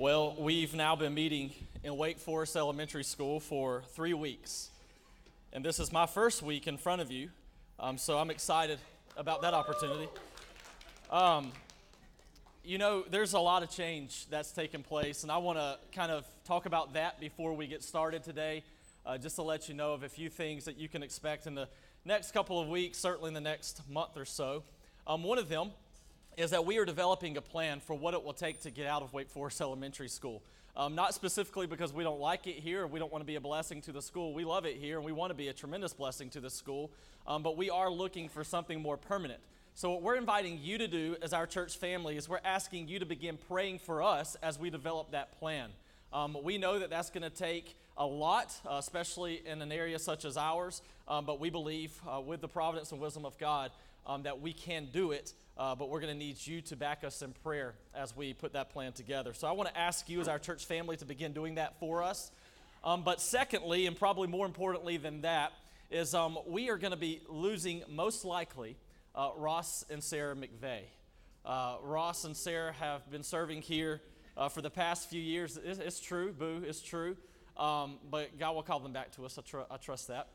Well, we've now been meeting in Wake Forest Elementary School for three weeks. And this is my first week in front of you, um, so I'm excited about that opportunity. Um, you know, there's a lot of change that's taken place, and I want to kind of talk about that before we get started today, uh, just to let you know of a few things that you can expect in the next couple of weeks, certainly in the next month or so. Um, one of them is that we are developing a plan for what it will take to get out of Wake Forest Elementary School. Um, not specifically because we don't like it here, we don't want to be a blessing to the school. We love it here, and we want to be a tremendous blessing to the school. Um, but we are looking for something more permanent. So, what we're inviting you to do as our church family is we're asking you to begin praying for us as we develop that plan. Um, we know that that's going to take a lot, uh, especially in an area such as ours, um, but we believe uh, with the providence and wisdom of God um, that we can do it uh, but we're going to need you to back us in prayer as we put that plan together. So I want to ask you, as our church family, to begin doing that for us. Um, but secondly, and probably more importantly than that, is um, we are going to be losing, most likely, uh, Ross and Sarah McVeigh. Uh, Ross and Sarah have been serving here uh, for the past few years. It's, it's true, boo, it's true. Um, but God will call them back to us. I, tr- I trust that.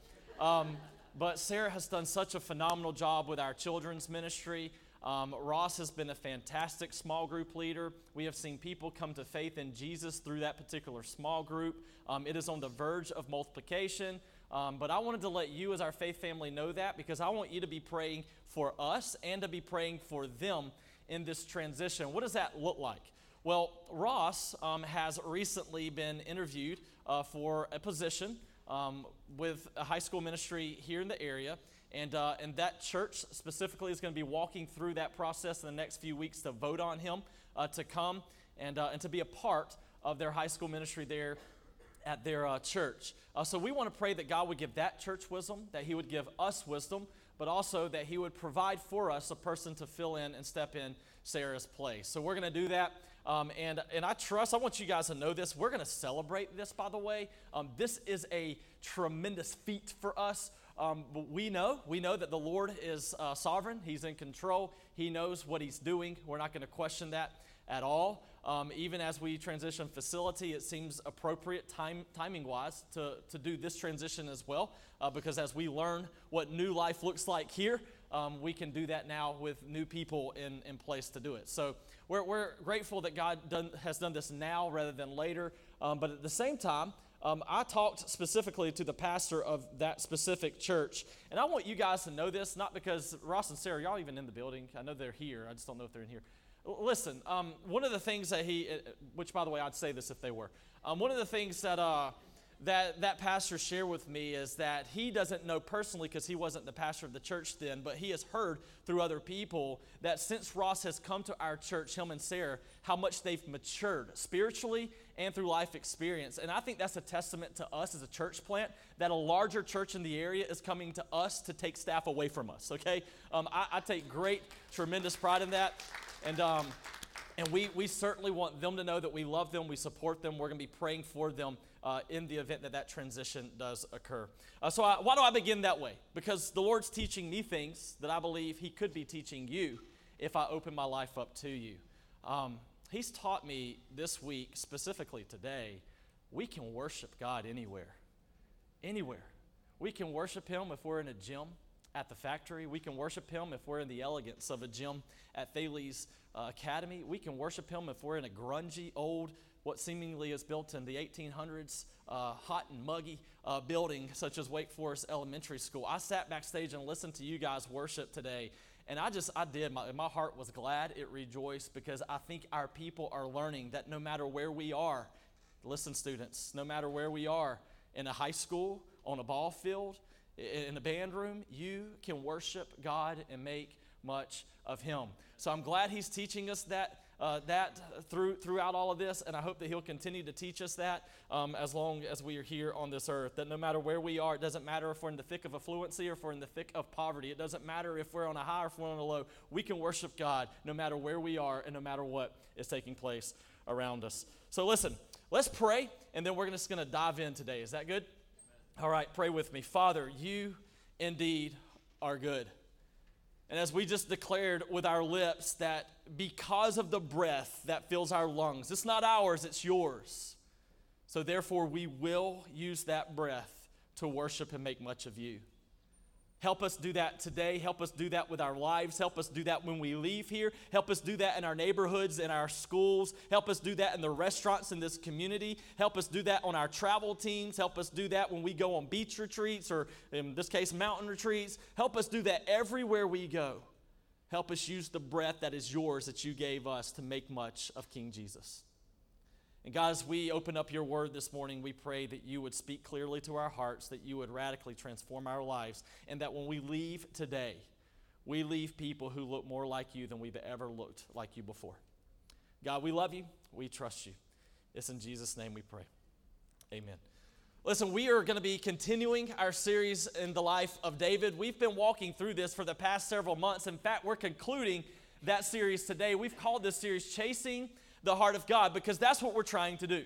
But Sarah has done such a phenomenal job with our children's ministry. Um, Ross has been a fantastic small group leader. We have seen people come to faith in Jesus through that particular small group. Um, it is on the verge of multiplication. Um, but I wanted to let you, as our faith family, know that because I want you to be praying for us and to be praying for them in this transition. What does that look like? Well, Ross um, has recently been interviewed uh, for a position um, with a high school ministry here in the area. And, uh, and that church specifically is going to be walking through that process in the next few weeks to vote on him uh, to come and, uh, and to be a part of their high school ministry there at their uh, church. Uh, so we want to pray that God would give that church wisdom, that He would give us wisdom, but also that He would provide for us a person to fill in and step in Sarah's place. So we're going to do that. Um, and, and I trust, I want you guys to know this. We're going to celebrate this, by the way. Um, this is a tremendous feat for us. Um, we know, we know that the Lord is uh, sovereign. He's in control. He knows what He's doing. We're not going to question that at all. Um, even as we transition facility, it seems appropriate time, timing wise to, to do this transition as well, uh, because as we learn what new life looks like here, um, we can do that now with new people in, in place to do it. So we're, we're grateful that God done, has done this now rather than later. Um, but at the same time, um, I talked specifically to the pastor of that specific church. And I want you guys to know this, not because Ross and Sarah, y'all even in the building. I know they're here. I just don't know if they're in here. Listen, um, one of the things that he, uh, which by the way, I'd say this if they were, um, one of the things that uh, that that pastor shared with me is that he doesn't know personally because he wasn't the pastor of the church then, but he has heard through other people that since Ross has come to our church, him and Sarah, how much they've matured spiritually and through life experience. And I think that's a testament to us as a church plant that a larger church in the area is coming to us to take staff away from us, okay? Um, I, I, take great, tremendous pride in that. And um, and we, we certainly want them to know that we love them, we support them, we're going to be praying for them uh, in the event that that transition does occur. Uh, so, I, why do I begin that way? Because the Lord's teaching me things that I believe He could be teaching you if I open my life up to you. Um, he's taught me this week, specifically today, we can worship God anywhere. Anywhere. We can worship Him if we're in a gym at the factory. We can worship Him if we're in the elegance of a gym at Thales uh, Academy. We can worship Him if we're in a grungy, old, what seemingly is built in the 1800s, uh, hot and muggy uh, building such as Wake Forest Elementary School. I sat backstage and listened to you guys worship today. And I just, I did. My, my heart was glad. It rejoiced because I think our people are learning that no matter where we are, listen, students, no matter where we are, in a high school, on a ball field, in a band room, you can worship God and make much of Him. So I'm glad He's teaching us that. Uh, that through, throughout all of this, and I hope that He'll continue to teach us that um, as long as we are here on this earth. That no matter where we are, it doesn't matter if we're in the thick of affluency or if we're in the thick of poverty. It doesn't matter if we're on a high or if we're on a low. We can worship God no matter where we are and no matter what is taking place around us. So listen, let's pray, and then we're just going to dive in today. Is that good? All right, pray with me. Father, you indeed are good. And as we just declared with our lips, that because of the breath that fills our lungs, it's not ours, it's yours. So therefore, we will use that breath to worship and make much of you. Help us do that today. Help us do that with our lives. Help us do that when we leave here. Help us do that in our neighborhoods, in our schools. Help us do that in the restaurants in this community. Help us do that on our travel teams. Help us do that when we go on beach retreats or, in this case, mountain retreats. Help us do that everywhere we go. Help us use the breath that is yours that you gave us to make much of King Jesus. And God, as we open up your word this morning, we pray that you would speak clearly to our hearts, that you would radically transform our lives, and that when we leave today, we leave people who look more like you than we've ever looked like you before. God, we love you. We trust you. It's in Jesus' name we pray. Amen. Listen, we are going to be continuing our series in the life of David. We've been walking through this for the past several months. In fact, we're concluding that series today. We've called this series Chasing the heart of God because that's what we're trying to do.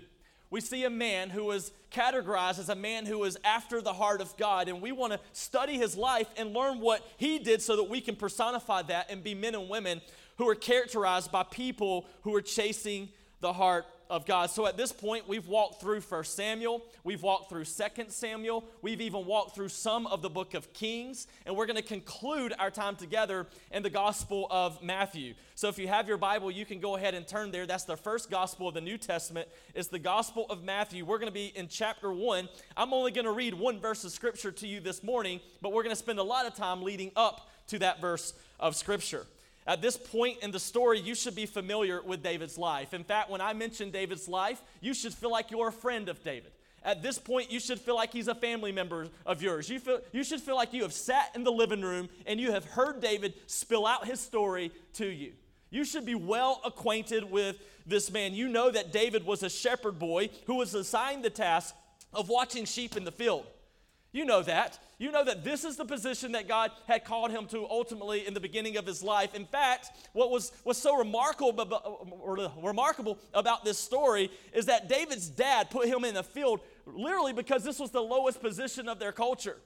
We see a man who was categorized as a man who was after the heart of God, and we want to study his life and learn what he did so that we can personify that and be men and women who are characterized by people who are chasing the heart of God. So at this point, we've walked through 1 Samuel, we've walked through 2 Samuel, we've even walked through some of the book of Kings, and we're going to conclude our time together in the Gospel of Matthew. So if you have your Bible, you can go ahead and turn there. That's the first gospel of the New Testament. It's the Gospel of Matthew. We're going to be in chapter 1. I'm only going to read one verse of scripture to you this morning, but we're going to spend a lot of time leading up to that verse of scripture. At this point in the story, you should be familiar with David's life. In fact, when I mention David's life, you should feel like you're a friend of David. At this point, you should feel like he's a family member of yours. You, feel, you should feel like you have sat in the living room and you have heard David spill out his story to you. You should be well acquainted with this man. You know that David was a shepherd boy who was assigned the task of watching sheep in the field. You know that. You know that this is the position that God had called him to ultimately in the beginning of his life. In fact, what was, was so remarkable, remarkable about this story is that David's dad put him in the field literally because this was the lowest position of their culture.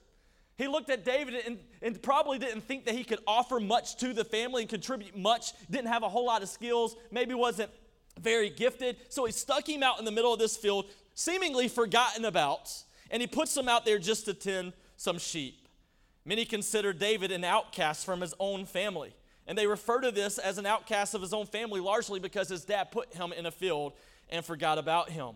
He looked at David and, and, probably didn't think that he could offer much to the family and contribute much, didn't have a whole lot of skills, maybe wasn't very gifted. So he stuck him out in the middle of this field, seemingly forgotten about and he puts them out there just to tend some sheep. Many consider David an outcast from his own family. And they refer to this as an outcast of his own family largely because his dad put him in a field and forgot about him.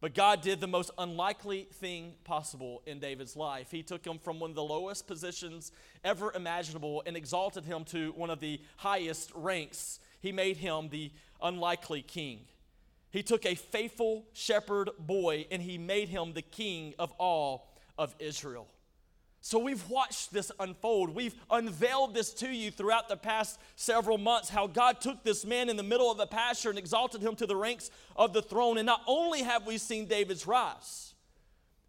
But God did the most unlikely thing possible in David's life. He took him from one of the lowest positions ever imaginable and exalted him to one of the highest ranks. He made him the unlikely king. He took a faithful shepherd boy and he made him the king of all of Israel. So we've watched this unfold. We've unveiled this to you throughout the past several months how God took this man in the middle of the pasture and exalted him to the ranks of the throne. And not only have we seen David's rise,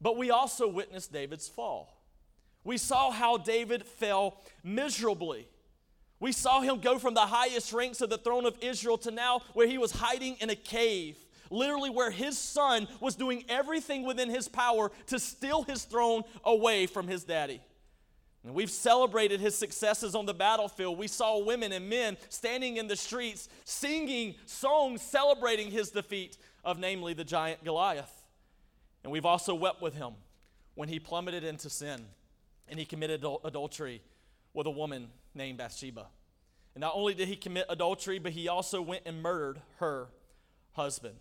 but we also witnessed David's fall. We saw how David fell miserably. We saw him go from the highest ranks of the throne of Israel to now where he was hiding in a cave, literally where his son was doing everything within his power to steal his throne away from his daddy. And we've celebrated his successes on the battlefield. We saw women and men standing in the streets singing songs celebrating his defeat of, namely, the giant Goliath. And we've also wept with him when he plummeted into sin and he committed adultery with a woman named Bathsheba. And not only did he commit adultery, but he also went and murdered her husband.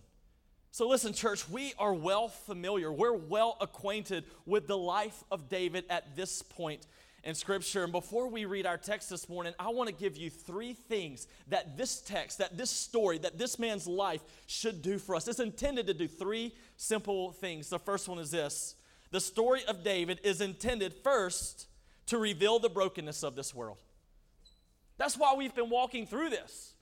So, listen, church, we are well familiar, we're well acquainted with the life of David at this point in Scripture. And before we read our text this morning, I want to give you three things that this text, that this story, that this man's life should do for us. It's intended to do three simple things. The first one is this the story of David is intended first to reveal the brokenness of this world. That's why we've been walking through this.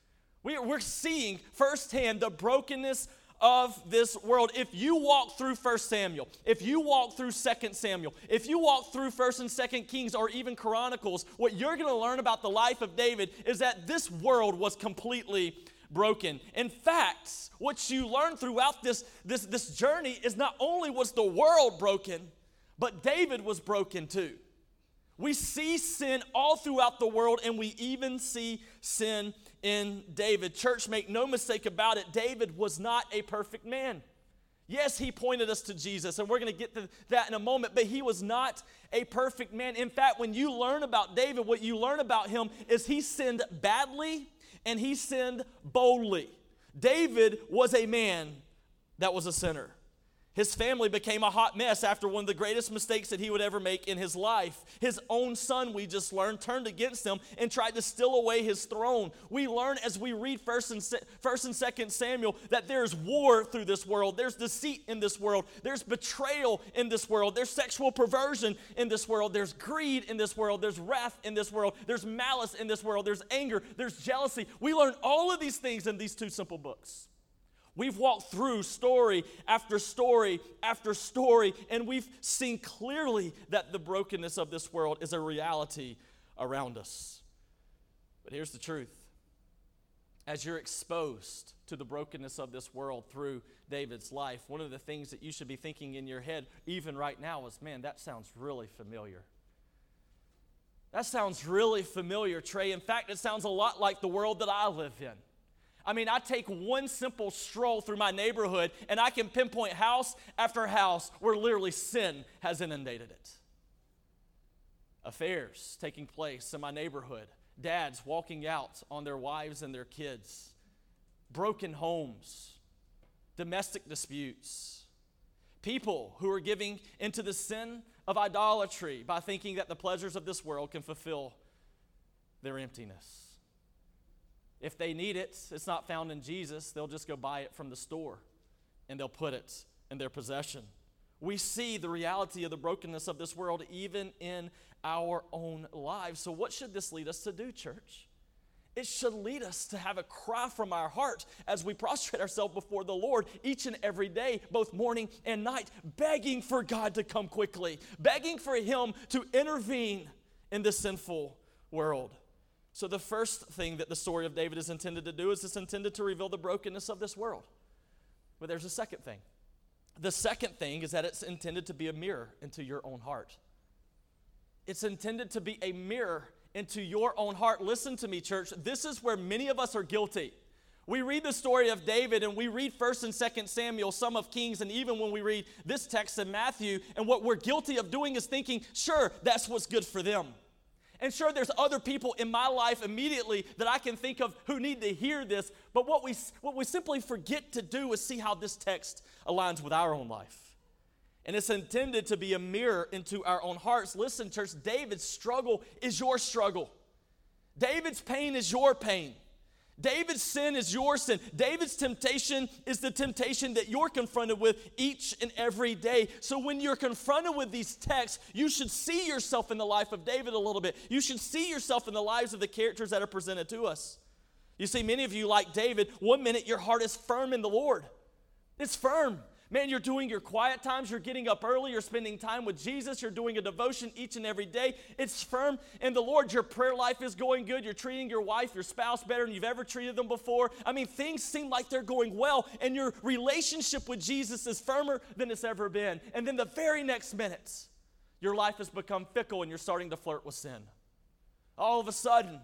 We're seeing firsthand the brokenness of this world. If you walk through 1 Samuel, if you walk through 2 Samuel, if you walk through 1 and 2 Kings or even Chronicles, what you're going to learn about the life of David is that this world was completely broken. In fact, what you learn throughout this, this, this journey is not only was the world broken, but David was broken too. We see sin all throughout the world, and we even see sin in David. Church, make no mistake about it, David was not a perfect man. Yes, he pointed us to Jesus, and we're going to get to that in a moment, but he was not a perfect man. In fact, when you learn about David, what you learn about him is he sinned badly and he sinned boldly. David was a man that was a sinner. His family became a hot mess after one of the greatest mistakes that he would ever make in his life. His own son, we just learned, turned against him and tried to steal away his throne. We learn as we read 1st and, 1st and 2nd Samuel that there's war through this world. There's deceit in this world. There's betrayal in this world. There's sexual perversion in this world. There's greed in this world. There's wrath in this world. There's malice in this world. There's anger. There's jealousy. We learn all of these things in these two simple books. We've walked through story after story after story, and we've seen clearly that the brokenness of this world is a reality around us. But here's the truth as you're exposed to the brokenness of this world through David's life, one of the things that you should be thinking in your head, even right now, is man, that sounds really familiar. That sounds really familiar, Trey. In fact, it sounds a lot like the world that I live in. I mean, I take one simple stroll through my neighborhood and I can pinpoint house after house where literally sin has inundated it. Affairs taking place in my neighborhood, dads walking out on their wives and their kids, broken homes, domestic disputes, people who are giving into the sin of idolatry by thinking that the pleasures of this world can fulfill their emptiness. If they need it, it's not found in Jesus, they'll just go buy it from the store and they'll put it in their possession. We see the reality of the brokenness of this world even in our own lives. So, what should this lead us to do, church? It should lead us to have a cry from our heart as we prostrate ourselves before the Lord each and every day, both morning and night, begging for God to come quickly, begging for Him to intervene in this sinful world. So, the first thing that the story of David is intended to do is it's intended to reveal the brokenness of this world. But there's a second thing. The second thing is that it's intended to be a mirror into your own heart. It's intended to be a mirror into your own heart. Listen to me, church. This is where many of us are guilty. We read the story of David and we read 1st and 2nd Samuel, some of Kings, and even when we read this text in Matthew, and what we're guilty of doing is thinking, sure, that's what's good for them. And sure, there's other people in my life immediately that I can think of who need to hear this. But what we, what we simply forget to do is see how this text aligns with our own life. And it's intended to be a mirror into our own hearts. Listen, church, David's struggle is your struggle, David's pain is your pain. David's sin is your sin. David's temptation is the temptation that you're confronted with each and every day. So when you're confronted with these texts, you should see yourself in the life of David a little bit. You should see yourself in the lives of the characters that are presented to us. You see, many of you, like David, one minute your heart is firm in the Lord. It's firm. Man, you're doing your quiet times, you're getting up early, you're spending time with Jesus, you're doing a devotion each and every day. It's firm in the Lord. Your prayer life is going good. You're treating your wife, your spouse better than you've ever treated them before. I mean, things seem like they're going well, and your relationship with Jesus is firmer than it's ever been. And then the very next minute, your life has become fickle and you're starting to flirt with sin. All of a sudden,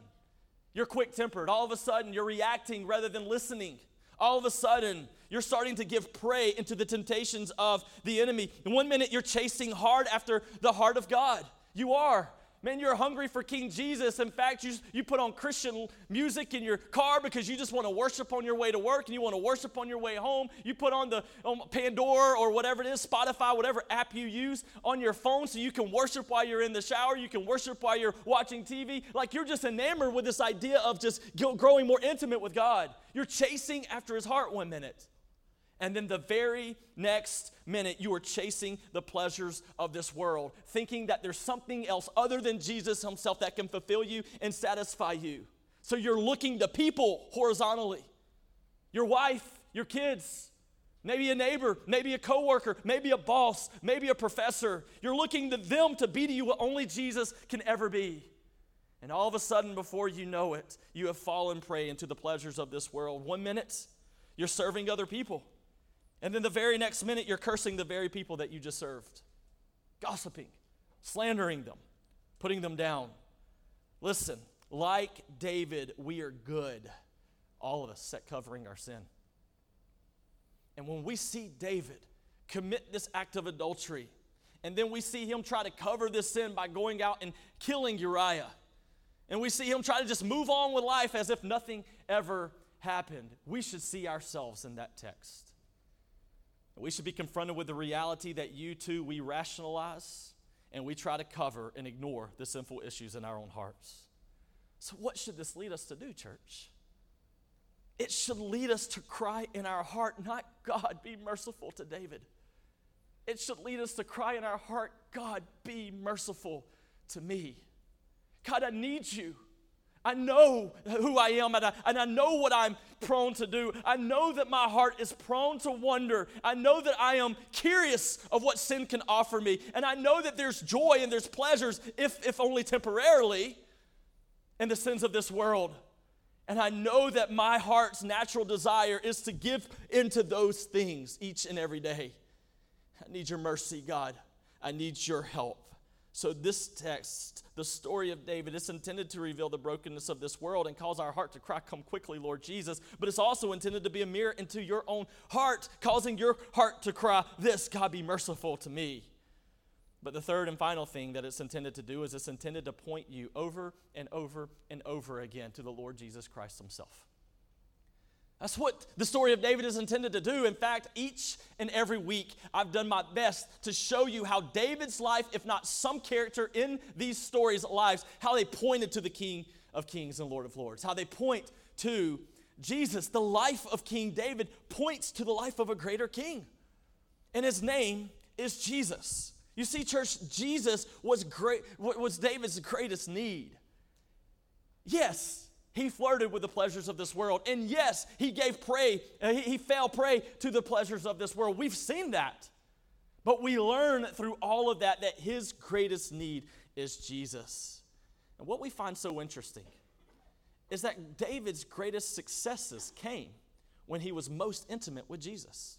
you're quick tempered. All of a sudden, you're reacting rather than listening all of a sudden you're starting to give prey into the temptations of the enemy. In one minute, you're chasing hard after the heart of God. You are. Man, you're hungry for King Jesus. In fact, you, you put on Christian music in your car because you just want to worship on your way to work and you want to worship on your way home. You put on the um, Pandora or whatever it is, Spotify, whatever app you use on your phone so you can worship while you're in the shower. You can worship while you're watching TV. Like you're just enamored with this idea of just growing more intimate with God. You're chasing after his heart one minute. And then the very next minute, you are chasing the pleasures of this world, thinking that there's something else other than Jesus Himself that can fulfill you and satisfy you. So you're looking to people horizontally your wife, your kids, maybe a neighbor, maybe a coworker, maybe a boss, maybe a professor. You're looking to them to be to you what only Jesus can ever be. And all of a sudden, before you know it, you have fallen prey into the pleasures of this world. One minute, you're serving other people. And then the very next minute, you're cursing the very people that you just served, gossiping, slandering them, putting them down. Listen, like David, we are good, all of us, at covering our sin. And when we see David commit this act of adultery, and then we see him try to cover this sin by going out and killing Uriah, and we see him try to just move on with life as if nothing ever happened, we should see ourselves in that text. We should be confronted with the reality that you too, we rationalize and we try to cover and ignore the sinful issues in our own hearts. So, what should this lead us to do, church? It should lead us to cry in our heart, not God, be merciful to David. It should lead us to cry in our heart, God, be merciful to me. God, I need you. I know who I am and I, and I know what I'm prone to do. I know that my heart is prone to wonder. I know that I am curious of what sin can offer me. And I know that there's joy and there's pleasures, if, if only temporarily, in the sins of this world. And I know that my heart's natural desire is to give into those things each and every day. I need your mercy, God. I need your help. So, this text, the story of David, is intended to reveal the brokenness of this world and cause our heart to cry, Come quickly, Lord Jesus. But it's also intended to be a mirror into your own heart, causing your heart to cry, This, God, be merciful to me. But the third and final thing that it's intended to do is it's intended to point you over and over and over again to the Lord Jesus Christ Himself. That's what the story of David is intended to do. In fact, each and every week, I've done my best to show you how David's life, if not some character in these stories' lives, how they pointed to the King of Kings and Lord of Lords, how they point to Jesus. The life of King David points to the life of a greater king, and his name is Jesus. You see, church, Jesus was great, was David's greatest need. Yes, he flirted with the pleasures of this world. And yes, he gave prey, uh, he fell prey to the pleasures of this world. We've seen that. But we learn through all of that that his greatest need is Jesus. And what we find so interesting is that David's greatest successes came when he was most intimate with Jesus.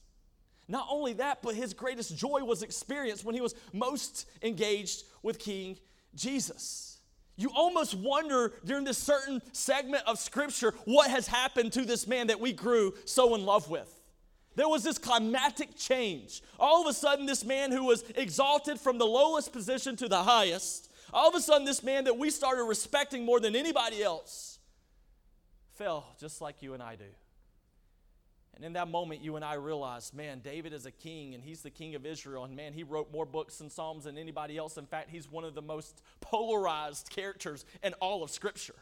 Not only that, but his greatest joy was experienced when he was most engaged with King Jesus. You almost wonder during this certain segment of scripture what has happened to this man that we grew so in love with. There was this climatic change. All of a sudden, this man who was exalted from the lowest position to the highest, all of a sudden, this man that we started respecting more than anybody else fell just like you and I do. And in that moment, you and I realized, man, David is a king and he's the king of Israel. And man, he wrote more books and Psalms than anybody else. In fact, he's one of the most polarized characters in all of Scripture.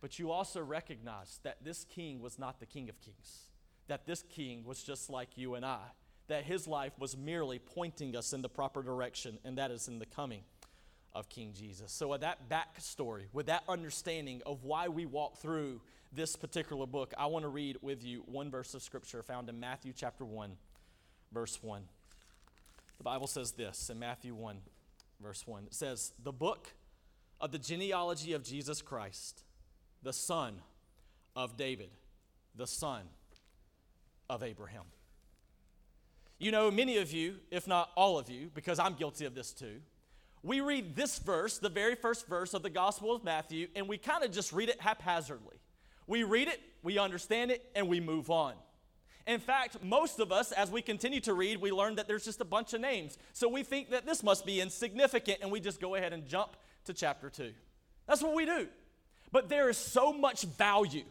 But you also recognize that this king was not the king of kings, that this king was just like you and I, that his life was merely pointing us in the proper direction, and that is in the coming of King Jesus. So, with that backstory, with that understanding of why we walk through this particular book, I want to read with you one verse of scripture found in Matthew chapter 1, verse 1. The Bible says this in Matthew 1, verse 1. It says, The book of the genealogy of Jesus Christ, the son of David, the son of Abraham. You know, many of you, if not all of you, because I'm guilty of this too, we read this verse, the very first verse of the Gospel of Matthew, and we kind of just read it haphazardly. We read it, we understand it, and we move on. In fact, most of us, as we continue to read, we learn that there's just a bunch of names. So we think that this must be insignificant, and we just go ahead and jump to chapter 2. That's what we do. But there is so much value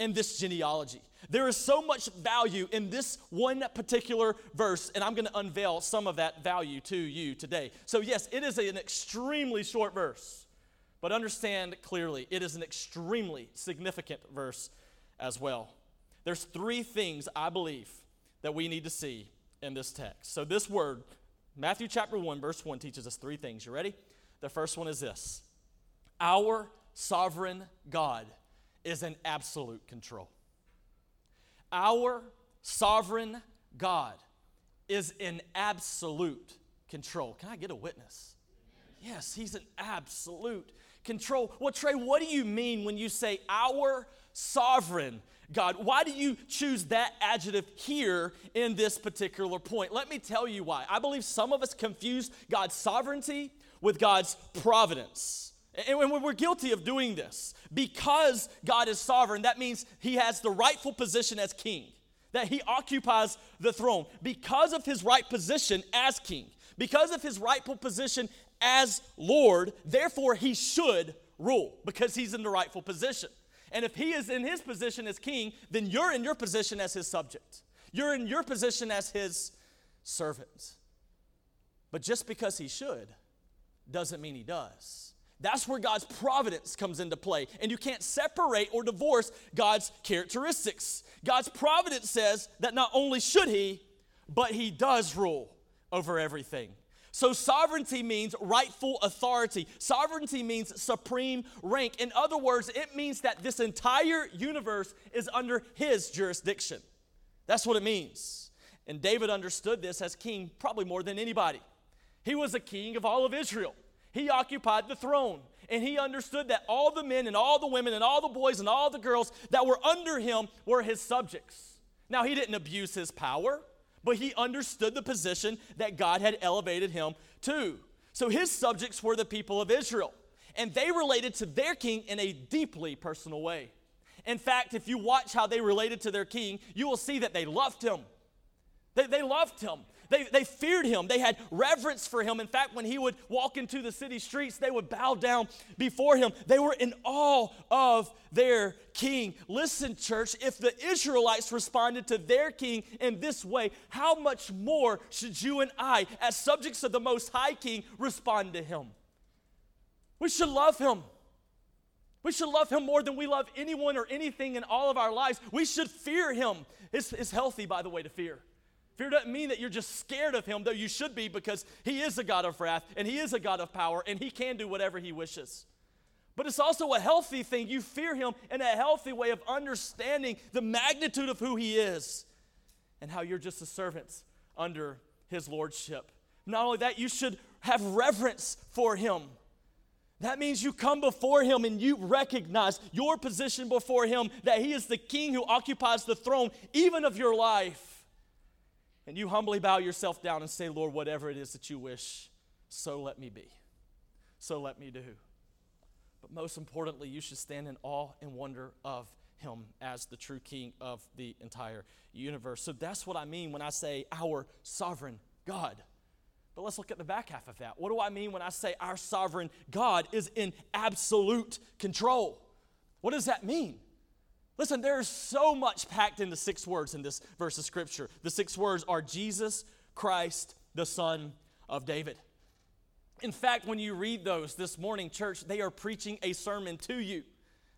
in this genealogy. There is so much value in this one particular verse, and I'm going to unveil some of that value to you today. So, yes, it is an extremely short verse. But understand clearly, it is an extremely significant verse as well. There's three things I believe that we need to see in this text. So, this word, Matthew chapter 1, verse 1, teaches us three things. You ready? The first one is this Our sovereign God is in absolute control. Our sovereign God is in absolute control. Can I get a witness? Yes, he's an absolute control. Well, Trey, what do you mean when you say our sovereign God? Why do you choose that adjective here in this particular point? Let me tell you why. I believe some of us confuse God's sovereignty with God's providence. And when we're guilty of doing this, because God is sovereign, that means he has the rightful position as king, that he occupies the throne. Because of his right position as king, because of his rightful position as Lord, therefore he should rule because he's in the rightful position. And if he is in his position as king, then you're in your position as his subject. You're in your position as his servant. But just because he should doesn't mean he does. That's where God's providence comes into play. And you can't separate or divorce God's characteristics. God's providence says that not only should he, but he does rule over everything. So, sovereignty means rightful authority. Sovereignty means supreme rank. In other words, it means that this entire universe is under his jurisdiction. That's what it means. And David understood this as king probably more than anybody. He was a king of all of Israel, he occupied the throne. And he understood that all the men and all the women and all the boys and all the girls that were under him were his subjects. Now, he didn't abuse his power but he understood the position that God had elevated him to. So his subjects were the people of Israel, and they related to their king in a deeply personal way. In fact, if you watch how they related to their king, you will see that they loved him. They, they loved him. They, they feared him. They had reverence for him. In fact, when he would walk into the city streets, they would bow down before him. They were in awe of their king. Listen, church, if the Israelites responded to their king in this way, how much more should you and I, as subjects of the Most High King, respond to him? We should love him. We should love him more than we love anyone or anything in all of our lives. We should fear him. It's, it's healthy, by the way, to fear. Fear doesn't mean that you're just scared of him, though you should be because he is a God of wrath and he is a God of power and he can do whatever he wishes. But it's also a healthy thing. You fear him in a healthy way of understanding the magnitude of who he is and how you're just a servant under his lordship. Not only that, you should have reverence for him. That means you come before him and you recognize your position before him, that he is the king who occupies the throne, even of your life and you humbly bow yourself down and say, Lord, whatever it is that you wish, so let me be. So let me do. But most importantly, you should stand in awe and wonder of him as the true king of the entire universe. So that's what I mean when I say our sovereign God. But let's look at the back half of that. What do I mean when I say our sovereign God is in absolute control? What does that mean? Listen, there's so much packed into six words in this verse of scripture. The six words are Jesus Christ, the Son of David. In fact, when you read those this morning, church, they are preaching a sermon to you.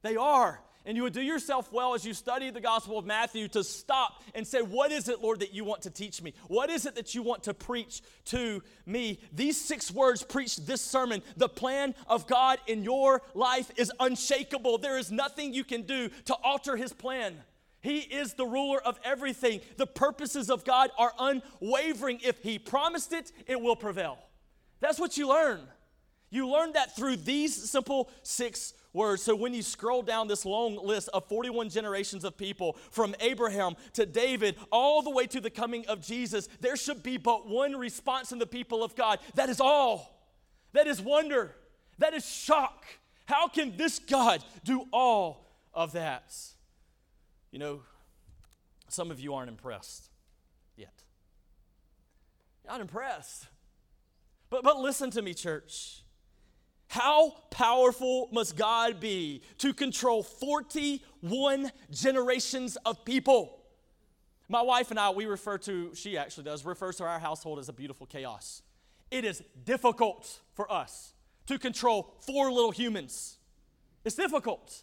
They are. And you would do yourself well as you study the Gospel of Matthew to stop and say, What is it, Lord, that you want to teach me? What is it that you want to preach to me? These six words preach this sermon. The plan of God in your life is unshakable. There is nothing you can do to alter His plan. He is the ruler of everything. The purposes of God are unwavering. If He promised it, it will prevail. That's what you learn. You learn that through these simple six words. So when you scroll down this long list of 41 generations of people from Abraham to David all the way to the coming of Jesus, there should be but one response in the people of God. That is all. That is wonder. That is shock. How can this God do all of that? You know, some of you aren't impressed yet. Not impressed. But, but listen to me, church. How powerful must God be to control 41 generations of people? My wife and I, we refer to, she actually does, refers to our household as a beautiful chaos. It is difficult for us to control four little humans. It's difficult.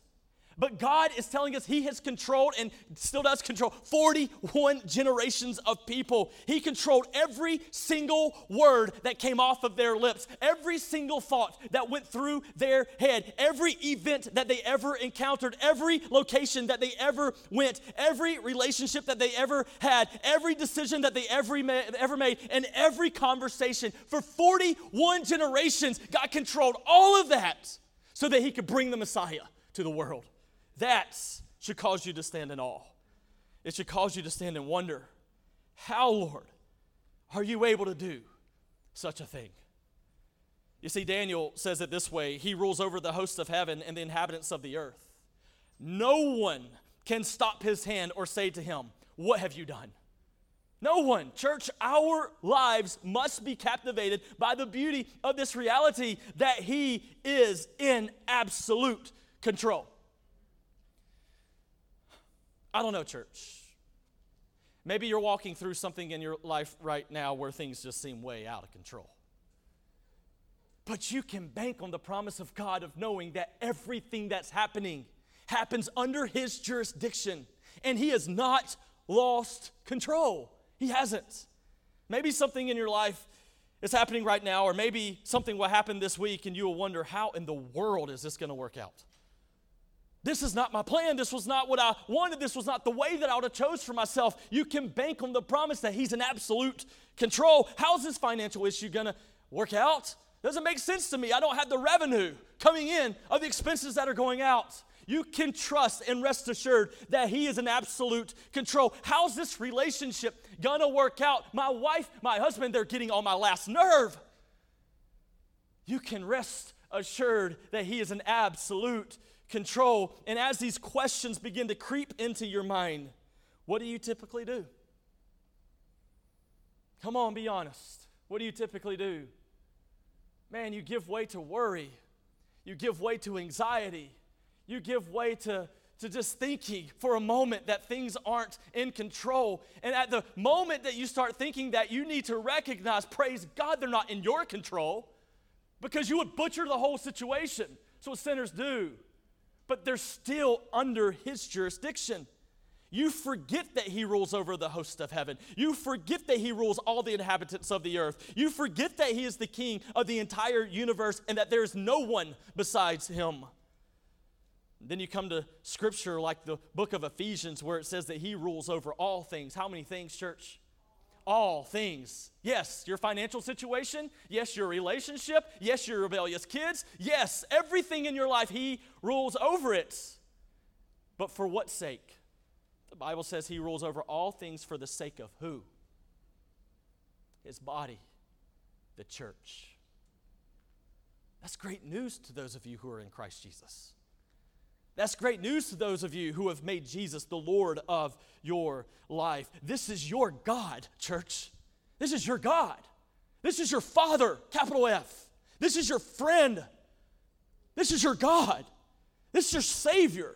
But God is telling us He has controlled and still does control 41 generations of people. He controlled every single word that came off of their lips, every single thought that went through their head, every event that they ever encountered, every location that they ever went, every relationship that they ever had, every decision that they ever ever made and every conversation. For 41 generations, God controlled all of that so that He could bring the Messiah to the world. That should cause you to stand in awe. It should cause you to stand and wonder how, Lord, are you able to do such a thing? You see, Daniel says it this way He rules over the hosts of heaven and the inhabitants of the earth. No one can stop his hand or say to him, What have you done? No one. Church, our lives must be captivated by the beauty of this reality that He is in absolute control. I don't know, church. Maybe you're walking through something in your life right now where things just seem way out of control. But you can bank on the promise of God of knowing that everything that's happening happens under His jurisdiction and He has not lost control. He hasn't. Maybe something in your life is happening right now, or maybe something will happen this week and you will wonder, how in the world is this going to work out? This is not my plan. This was not what I wanted. This was not the way that I would have chose for myself. You can bank on the promise that He's in absolute control. How's this financial issue going to work out? Doesn't make sense to me. I don't have the revenue coming in of the expenses that are going out. You can trust and rest assured that He is in absolute control. How's this relationship gonna work out? My wife, my husband, they're getting on my last nerve. You can rest assured that He is in absolute control. And as these questions begin to creep into your mind, what do you typically do? Come on, be honest. What do you typically do? Man, you give way to worry, you give way to anxiety, you give way to, to just thinking for a moment that things aren't in control. And at the moment that you start thinking that, you need to recognize, praise God, they're not in your control because you would butcher the whole situation. That's what sinners do. But they're still under His jurisdiction. You forget that he rules over the host of heaven. You forget that he rules all the inhabitants of the earth. You forget that he is the king of the entire universe and that there is no one besides him. Then you come to scripture like the book of Ephesians where it says that he rules over all things. How many things, church? All things. Yes, your financial situation. Yes, your relationship. Yes, your rebellious kids. Yes, everything in your life, he rules over it. But for what sake? The Bible says he rules over all things for the sake of who? His body, the church. That's great news to those of you who are in Christ Jesus. That's great news to those of you who have made Jesus the Lord of your life. This is your God, church. This is your God. This is your Father, capital F. This is your friend. This is your God. This is your Savior.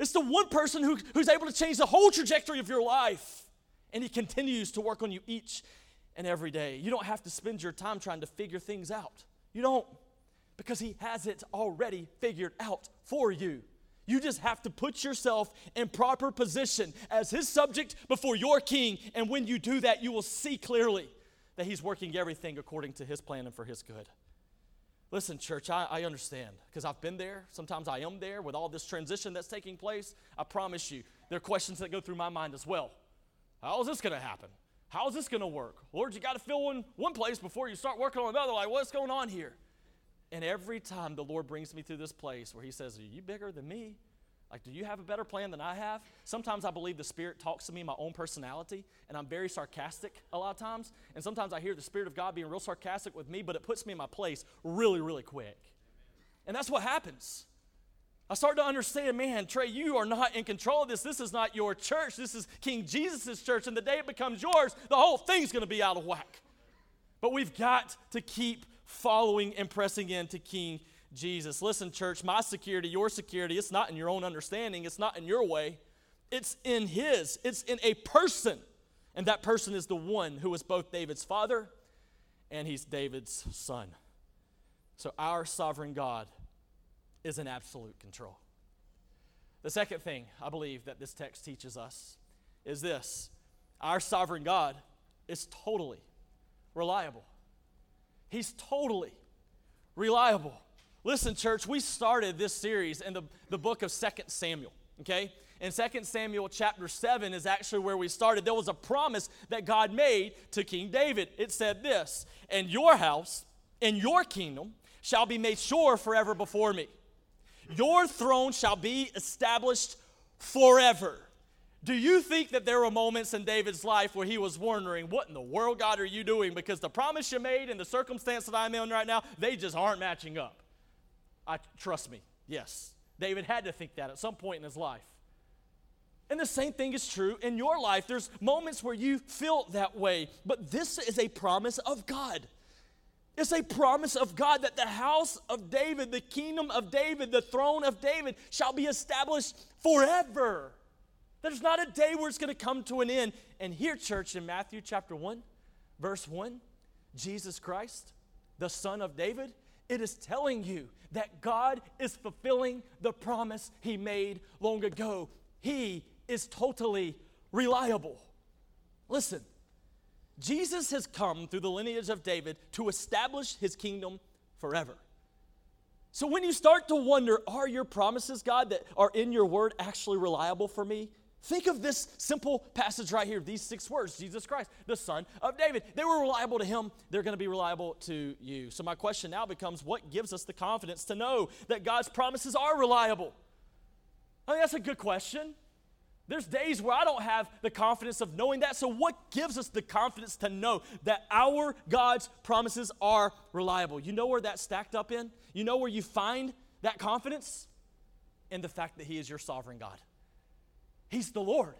It's the one person who, who's able to change the whole trajectory of your life. And He continues to work on you each and every day. You don't have to spend your time trying to figure things out. You don't, because He has it already figured out for you. You just have to put yourself in proper position as His subject before your King. And when you do that, you will see clearly that He's working everything according to His plan and for His good. Listen, church, I, I understand because I've been there. Sometimes I am there with all this transition that's taking place. I promise you, there are questions that go through my mind as well. How is this going to happen? How is this going to work? Lord, you got to fill in one place before you start working on another. Like, what's going on here? And every time the Lord brings me through this place where He says, Are you bigger than me? Like, do you have a better plan than I have? Sometimes I believe the Spirit talks to me my own personality, and I'm very sarcastic a lot of times. And sometimes I hear the Spirit of God being real sarcastic with me, but it puts me in my place really, really quick. And that's what happens. I start to understand, man, Trey, you are not in control of this. This is not your church. This is King Jesus' church. And the day it becomes yours, the whole thing's going to be out of whack. But we've got to keep following and pressing into King Jesus. Listen, church, my security, your security, it's not in your own understanding, it's not in your way, it's in His, it's in a person. And that person is the one who is both David's father and he's David's son. So our sovereign God is in absolute control. The second thing I believe that this text teaches us is this our sovereign God is totally reliable. He's totally reliable. Listen, church, we started this series in the, the book of Second Samuel, okay? In Second Samuel chapter 7 is actually where we started. There was a promise that God made to King David. It said this And your house and your kingdom shall be made sure forever before me. Your throne shall be established forever. Do you think that there were moments in David's life where he was wondering, what in the world, God, are you doing? Because the promise you made and the circumstance that I'm in right now, they just aren't matching up. I trust me. Yes. David had to think that at some point in his life. And the same thing is true in your life. There's moments where you feel that way, but this is a promise of God. It's a promise of God that the house of David, the kingdom of David, the throne of David shall be established forever. There's not a day where it's going to come to an end. And here, church, in Matthew chapter 1, verse 1, Jesus Christ, the Son of David, it is telling you that God is fulfilling the promise He made long ago. He is totally reliable. Listen, Jesus has come through the lineage of David to establish His kingdom forever. So when you start to wonder, are your promises, God, that are in your word actually reliable for me? Think of this simple passage right here, these six words Jesus Christ, the Son of David. They were reliable to him, they're going to be reliable to you. So, my question now becomes what gives us the confidence to know that God's promises are reliable? I think that's a good question. There's days where I don't have the confidence of knowing that. So, what gives us the confidence to know that our God's promises are reliable? You know where that's stacked up in? You know where you find that confidence? In the fact that He is your sovereign God. He's the Lord.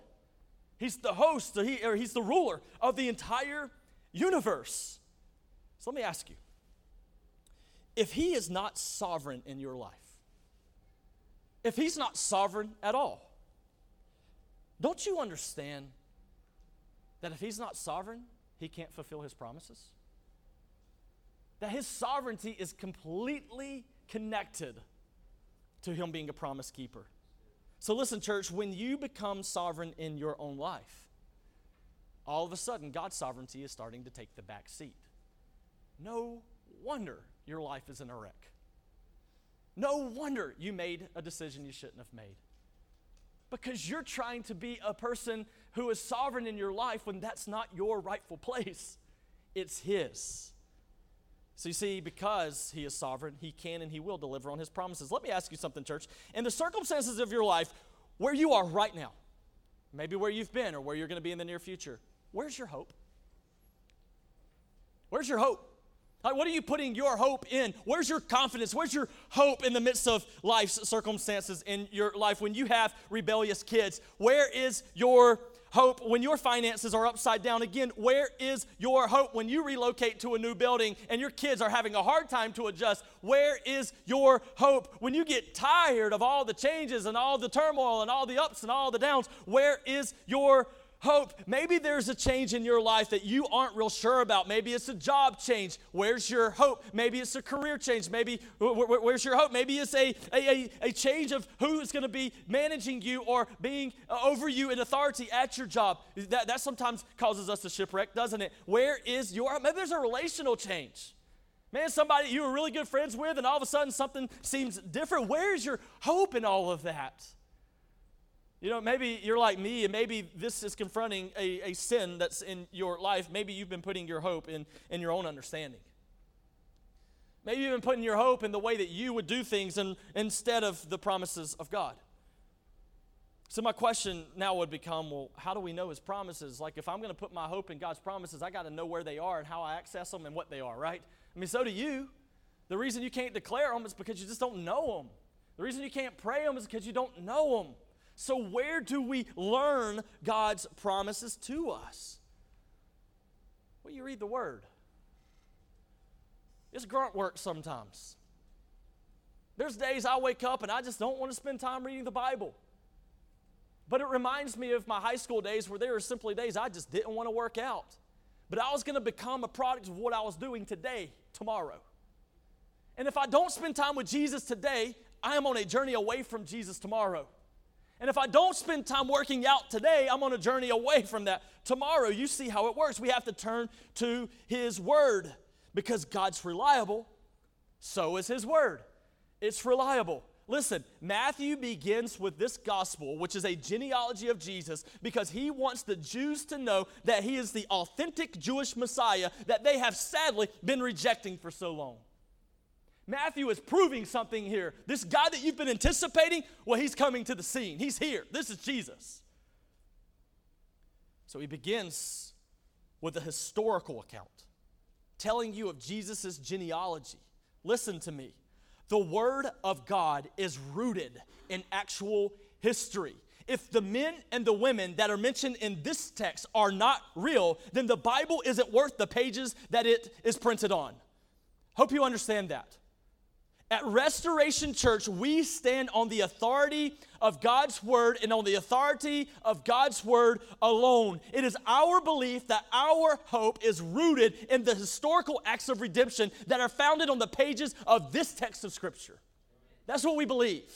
He's the host, or, he, or he's the ruler of the entire universe. So let me ask you if he is not sovereign in your life, if he's not sovereign at all, don't you understand that if he's not sovereign, he can't fulfill his promises? That his sovereignty is completely connected to him being a promise keeper. So, listen, church, when you become sovereign in your own life, all of a sudden God's sovereignty is starting to take the back seat. No wonder your life is in a wreck. No wonder you made a decision you shouldn't have made. Because you're trying to be a person who is sovereign in your life when that's not your rightful place, it's His. So you see, because he is sovereign, he can and he will deliver on his promises. Let me ask you something, church. In the circumstances of your life, where you are right now, maybe where you've been or where you're going to be in the near future, where's your hope? Where's your hope? what are you putting your hope in? Where's your confidence? Where's your hope in the midst of life's circumstances in your life when you have rebellious kids? Where is your hope when your finances are upside down? Again, where is your hope when you relocate to a new building and your kids are having a hard time to adjust? Where is your hope when you get tired of all the changes and all the turmoil and all the ups and all the downs? Where is your hope. Maybe there's a change in your life that you aren't real sure about. Maybe it's a job change. Where's your hope? Maybe it's a career change. Maybe where's your hope? Maybe it's a, a, a change of who is going to be managing you or being uh, over you in authority at your job. That, that sometimes causes us to shipwreck, doesn't it? Where is your Maybe there's a relational change. Man, somebody you were really good friends with, and all of a sudden something seems different. Where's your hope in all of that? You know, maybe you're like me, and maybe this is confronting a, a sin that's in your life. Maybe you've been putting your hope in, in your own understanding. Maybe you've been putting your hope in the way that you would do things and, instead of the promises of God. So, my question now would become well, how do we know His promises? Like, if I'm going to put my hope in God's promises, I got to know where they are and how I access them and what they are, right? I mean, so do you. The reason you can't declare them is because you just don't know them. The reason you can't pray them is because you don't know them. So, where do we learn God's promises to us? Well, you read the Word. It's grunt work sometimes. There's days I wake up and I just don't want to spend time reading the Bible. But it reminds me of my high school days where there were simply days I just didn't want to work out. But I was going to become a product of what I was doing today, tomorrow. And if I don't spend time with Jesus today, I am on a journey away from Jesus tomorrow. And if I don't spend time working out today, I'm on a journey away from that tomorrow. You see how it works. We have to turn to His Word because God's reliable, so is His Word. It's reliable. Listen, Matthew begins with this gospel, which is a genealogy of Jesus, because he wants the Jews to know that he is the authentic Jewish Messiah that they have sadly been rejecting for so long. Matthew is proving something here. This guy that you've been anticipating, well, he's coming to the scene. He's here. This is Jesus. So he begins with a historical account, telling you of Jesus' genealogy. Listen to me. The Word of God is rooted in actual history. If the men and the women that are mentioned in this text are not real, then the Bible isn't worth the pages that it is printed on. Hope you understand that. At Restoration Church, we stand on the authority of God's Word and on the authority of God's Word alone. It is our belief that our hope is rooted in the historical acts of redemption that are founded on the pages of this text of Scripture. That's what we believe.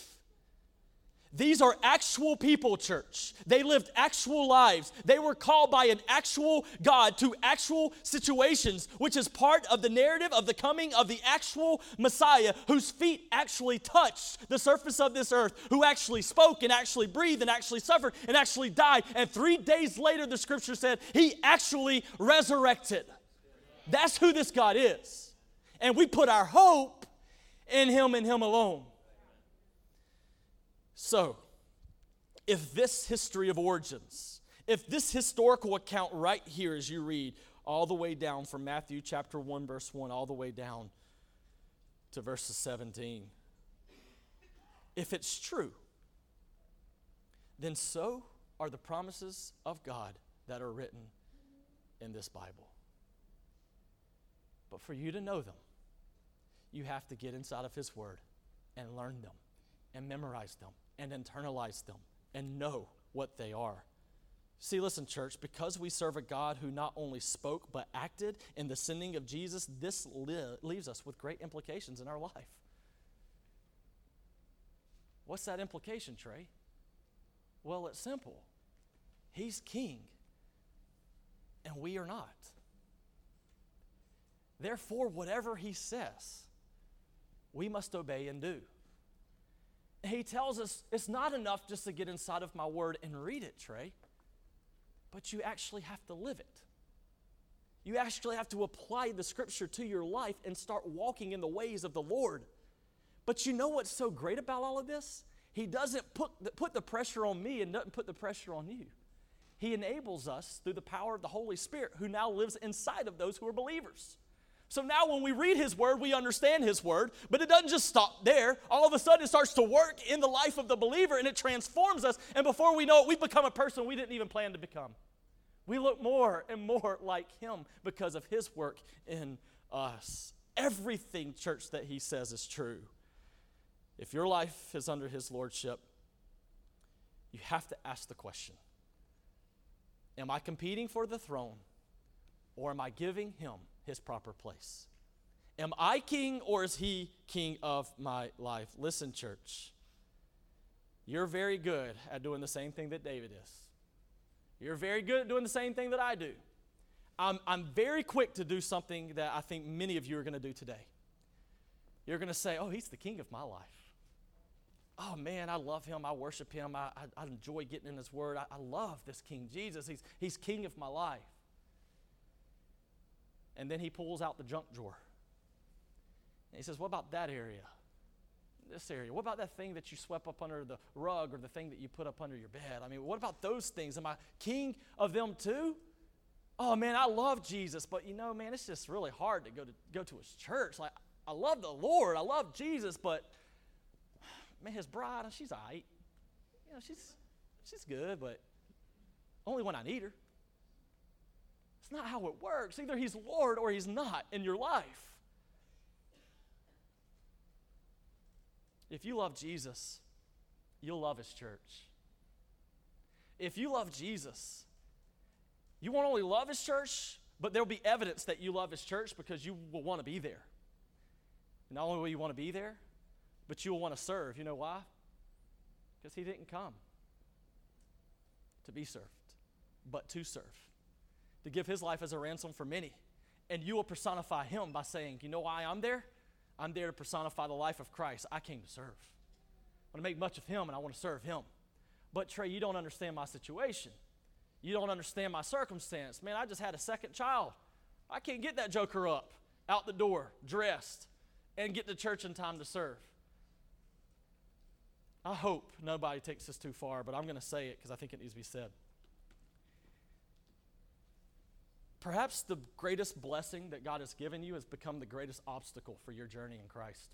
These are actual people, church. They lived actual lives. They were called by an actual God to actual situations, which is part of the narrative of the coming of the actual Messiah whose feet actually touched the surface of this earth, who actually spoke and actually breathed and actually suffered and actually died. And three days later, the scripture said he actually resurrected. That's who this God is. And we put our hope in him and him alone. So, if this history of origins, if this historical account right here, as you read, all the way down from Matthew chapter 1, verse 1, all the way down to verses 17, if it's true, then so are the promises of God that are written in this Bible. But for you to know them, you have to get inside of His Word and learn them and memorize them and internalize them and know what they are. See, listen, church, because we serve a God who not only spoke but acted in the sending of Jesus, this li- leaves us with great implications in our life. What's that implication, Trey? Well, it's simple He's king, and we are not. Therefore, whatever He says, we must obey and do he tells us it's not enough just to get inside of my word and read it, Trey, but you actually have to live it. You actually have to apply the scripture to your life and start walking in the ways of the Lord. But you know what's so great about all of this? He doesn't put the, put the pressure on me and doesn't put the pressure on you. He enables us through the power of the Holy Spirit who now lives inside of those who are believers. So now when we read His Word, we understand His Word, but it doesn't just stop there. All of a sudden, it starts to work in the life of the believer and it transforms us. And before we know it, we become a person we didn't even plan to become. We look more and more like Him because of His work in us. Everything, church, that He says is true. If your life is under His Lordship, you have to ask the question Am I competing for the throne or am I giving Him? His proper place. Am I king or is he king of my life? Listen, church, you're very good at doing the same thing that David is. You're very good at doing the same thing that I do. I'm, I'm very quick to do something that I think many of you are going to do today. You're going to say, Oh, he's the king of my life. Oh man, I love him. I worship him. I, I, I enjoy getting in his word. I, I love this King Jesus. He's, he's king of my life. And then he pulls out the junk drawer. And he says, What about that area? This area? What about that thing that you swept up under the rug or the thing that you put up under your bed? I mean, what about those things? Am I king of them too? Oh man, I love Jesus, but you know, man, it's just really hard to go to go to his church. Like I love the Lord, I love Jesus, but man, his bride, she's all right. You know, she's she's good, but only when I need her. It's not how it works. Either He's Lord or He's not in your life. If you love Jesus, you'll love His church. If you love Jesus, you won't only love His church, but there'll be evidence that you love His church because you will want to be there. And not only will you want to be there, but you will want to serve. You know why? Because He didn't come to be served, but to serve to give his life as a ransom for many. And you will personify him by saying, You know why I'm there? I'm there to personify the life of Christ. I came to serve. I want to make much of him and I want to serve him. But Trey, you don't understand my situation. You don't understand my circumstance. Man, I just had a second child. I can't get that joker up, out the door, dressed, and get to church in time to serve. I hope nobody takes this too far, but I'm going to say it because I think it needs to be said. Perhaps the greatest blessing that God has given you has become the greatest obstacle for your journey in Christ.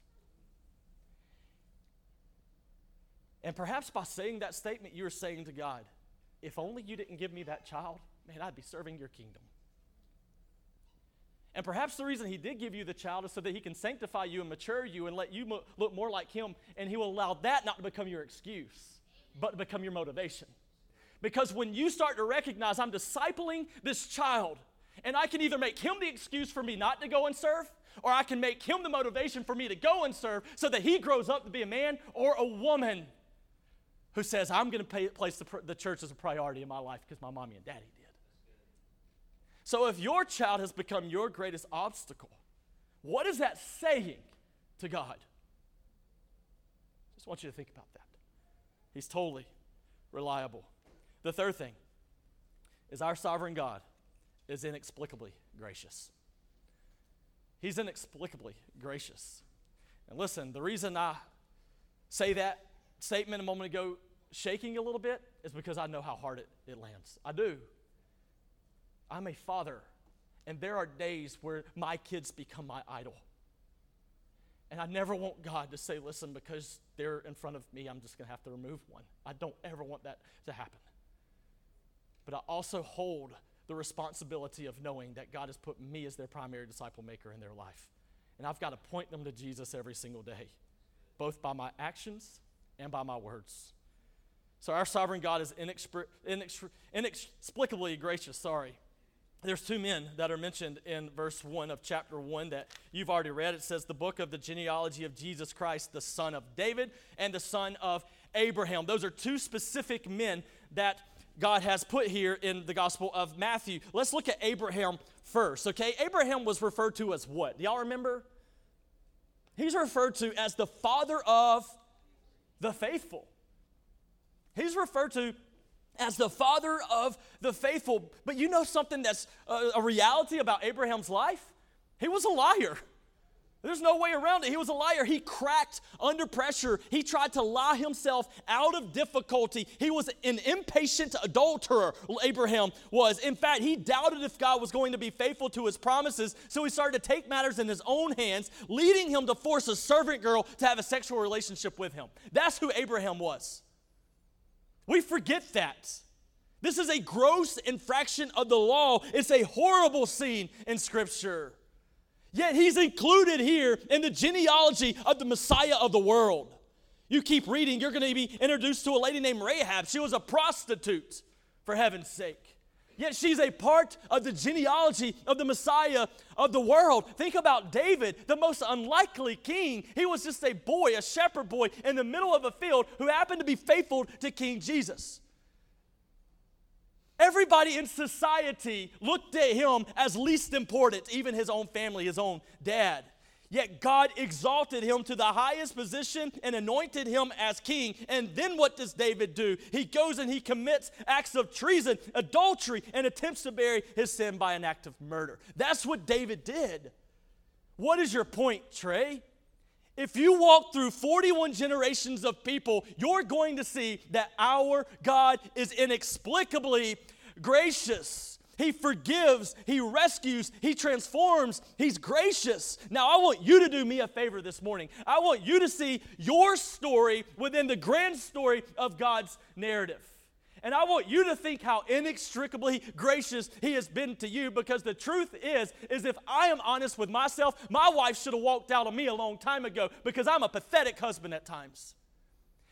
And perhaps by saying that statement, you're saying to God, if only you didn't give me that child, man, I'd be serving your kingdom. And perhaps the reason he did give you the child is so that he can sanctify you and mature you and let you mo- look more like him, and he will allow that not to become your excuse, but to become your motivation. Because when you start to recognize I'm discipling this child, and I can either make him the excuse for me not to go and serve, or I can make him the motivation for me to go and serve so that he grows up to be a man or a woman who says, I'm going to place the, the church as a priority in my life because my mommy and daddy did. So if your child has become your greatest obstacle, what is that saying to God? Just want you to think about that. He's totally reliable. The third thing is our sovereign God is inexplicably gracious. He's inexplicably gracious. And listen, the reason I say that statement a moment ago, shaking a little bit, is because I know how hard it, it lands. I do. I'm a father, and there are days where my kids become my idol. And I never want God to say, listen, because they're in front of me, I'm just going to have to remove one. I don't ever want that to happen. But I also hold the responsibility of knowing that God has put me as their primary disciple maker in their life. And I've got to point them to Jesus every single day, both by my actions and by my words. So our sovereign God is inexpri- inexpri- inexplicably gracious, sorry there's two men that are mentioned in verse 1 of chapter 1 that you've already read. It says, The book of the genealogy of Jesus Christ, the son of David, and the son of Abraham. Those are two specific men that God has put here in the Gospel of Matthew. Let's look at Abraham first, okay? Abraham was referred to as what? Do y'all remember? He's referred to as the father of the faithful. He's referred to as the father of the faithful. But you know something that's a, a, reality about Abraham's life? He was a liar. There's no way around it. He was a liar. He cracked under pressure. He tried to lie himself out of difficulty. He was an impatient adulterer, Abraham was. In fact, he doubted if God was going to be faithful to his promises, so he started to take matters in his own hands, leading him to force a servant girl to have a sexual relationship with him. That's who Abraham was. We forget that. This is a gross infraction of the law. It's a horrible scene in Scripture. Yet he's included here in the genealogy of the Messiah of the world. You keep reading, you're going to be introduced to a lady named Rahab. She was a prostitute, for heaven's sake. Yet she's a part of the genealogy of the Messiah of the world. Think about David, the most unlikely king. He was just a boy, a shepherd boy in the middle of a field who happened to be faithful to King Jesus. Everybody in society looked at him as least important, even his own family, his own dad. Yet God exalted him to the highest position and anointed him as king. And then what does David do? He goes and he commits acts of treason, adultery, and attempts to bury his sin by an act of murder. That's what David did. What is your point, Trey? If you walk through 41 generations of people, you're going to see that our God is inexplicably gracious. He forgives, He rescues, He transforms, He's gracious. Now, I want you to do me a favor this morning. I want you to see your story within the grand story of God's narrative. And I want you to think how inextricably gracious he has been to you because the truth is is if I am honest with myself, my wife should have walked out on me a long time ago because I'm a pathetic husband at times.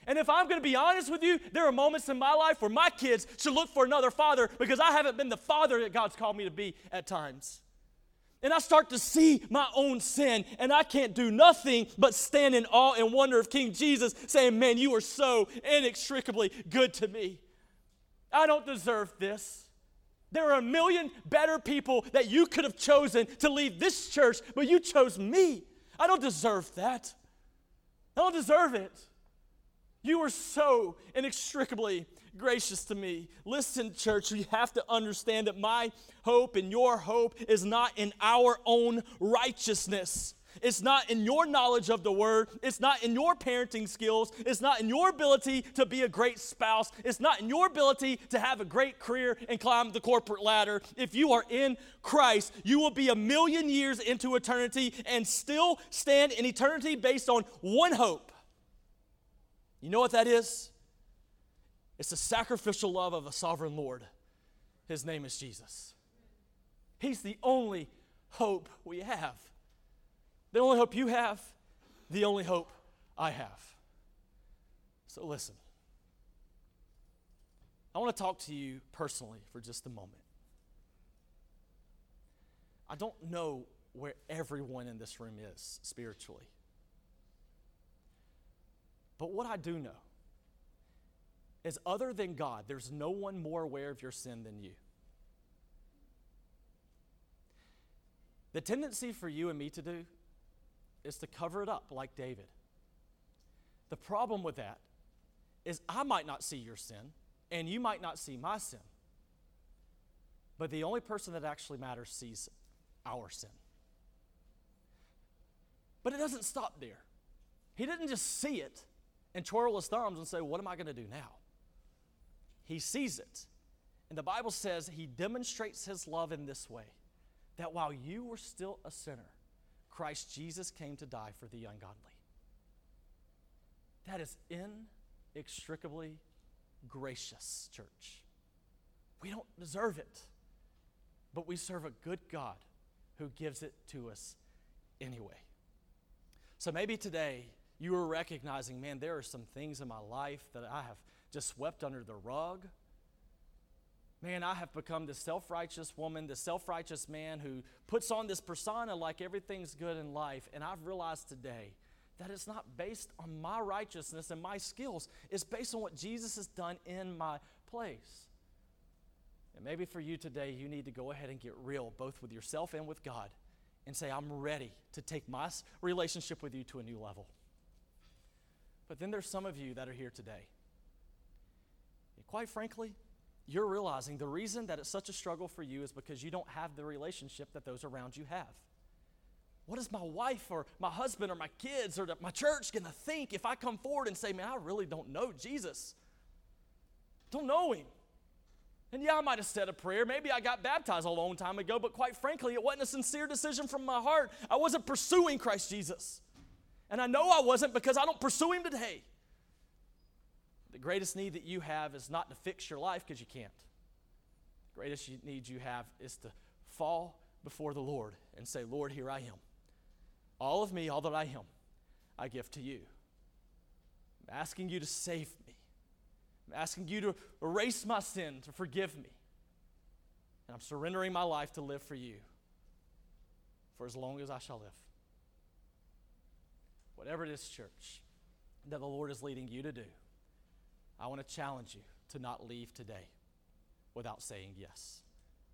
And if I'm going to be honest with you, there are moments in my life where my kids should look for another father because I haven't been the father that God's called me to be at times. And I start to see my own sin, and I can't do nothing but stand in awe and wonder of King Jesus, saying, Man, you are so inextricably good to me. I don't deserve this. There are a million better people that you could have chosen to leave this church, but you chose me. I don't deserve that. I don't deserve it. You are so inextricably gracious to me. Listen, church, you have to understand that my hope and your hope is not in our own righteousness. It's not in your knowledge of the word. It's not in your parenting skills. It's not in your ability to be a great spouse. It's not in your ability to have a great career and climb the corporate ladder. If you are in Christ, you will be a million years into eternity and still stand in eternity based on one hope. You know what that is? It's the sacrificial love of a sovereign Lord. His name is Jesus. He's the only hope we have. The only hope you have, the only hope I have. So listen. I want to talk to you personally for just a moment. I don't know where everyone in this room is spiritually. But what I do know is, other than God, there's no one more aware of your sin than you. The tendency for you and me to do is to cover it up like David. The problem with that is I might not see your sin, and you might not see my sin. But the only person that actually matters sees our sin. But it doesn't stop there. He didn't just see it and twirl his thumbs and say, What am I going to do now? He sees it. And the Bible says he demonstrates his love in this way that while you were still a sinner, Christ Jesus came to die for the ungodly. That is inextricably gracious, church. We don't deserve it, but we serve a good God who gives it to us anyway. So maybe today you are recognizing, man, there are some things in my life that I have just swept under the rug man, I have become this self righteous woman, this self righteous man who puts on this persona like everything's good in life. And I've realized today that it's not based on my righteousness and my skills, it's based on what Jesus has done in my place. And maybe for you today, you need to go ahead and get real, both with yourself and with God, and say, I'm ready to take my relationship with you to a new level. But then there's some of you that are here today. And quite frankly, you're realizing the reason that it's such a struggle for you is because you don't have the relationship that those around you have. What is my wife or my husband or my kids or my church going to think if I come forward and say, man, I really don't know Jesus? Don't know him. And yeah, I might have said a prayer. Maybe I got baptized a long time ago, but quite frankly, it wasn't a sincere decision from my heart. I wasn't pursuing Christ Jesus. And I know I wasn't because I don't pursue him today. The greatest need that you have is not to fix your life because you can't. The greatest need you have is to fall before the Lord and say, Lord, here I am. All of me, all that I am, I give to you. I'm asking you to save me. I'm asking you to erase my sin, to forgive me. And I'm surrendering my life to live for you for as long as I shall live. Whatever it is, church, that the Lord is leading you to do. I want to challenge you to not leave today without saying yes.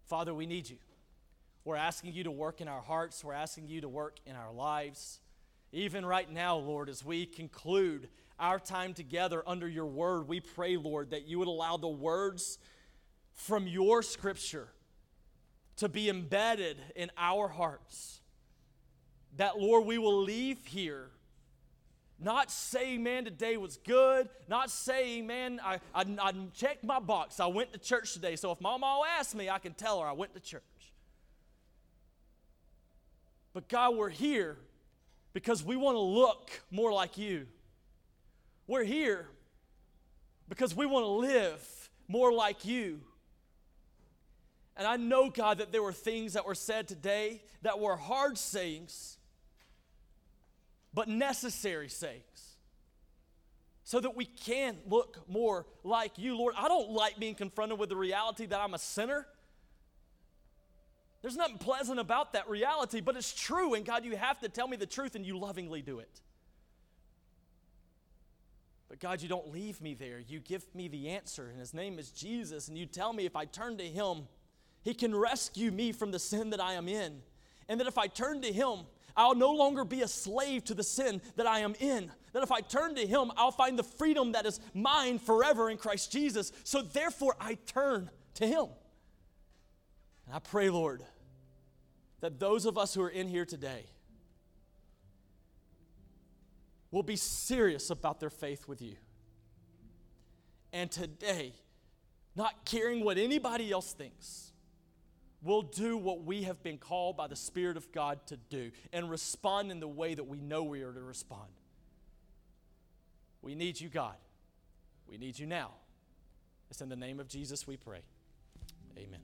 Father, we need you. We're asking you to work in our hearts, we're asking you to work in our lives. Even right now, Lord, as we conclude our time together under your word, we pray, Lord, that you would allow the words from your scripture to be embedded in our hearts. That, Lord, we will leave here not saying, man, today was good. Not saying, man, I, I, I checked my box. I went to church today. So if mama asks me, I can tell her I went to church. But God, we're here because we want to look more like you. We're here because we want to live more like you. And I know, God, that there were things that were said today that were hard sayings but necessary sakes. So that we can look more like you, Lord. I don't like being confronted with the reality that I'm a sinner. There's nothing pleasant about that reality, but it's true. And God, you have to tell me the truth, and you lovingly do it. But God, you don't leave me there. You give me the answer, and His name is Jesus. And you tell me if I turn to Him, He can rescue me from the sin that I am in. And that if I turn to Him, I'll no longer be a slave to the sin that I am in. That if I turn to Him, I'll find the freedom that is mine forever in Christ Jesus. So therefore, I turn to Him. And I pray, Lord, that those of us who are in here today will be serious about their faith with you. And today, not caring what anybody else thinks, will do what we have been called by the Spirit of God to do and respond in the way that we know we are to respond. We need you, God. We need you now. It's in the name of Jesus we pray. Amen.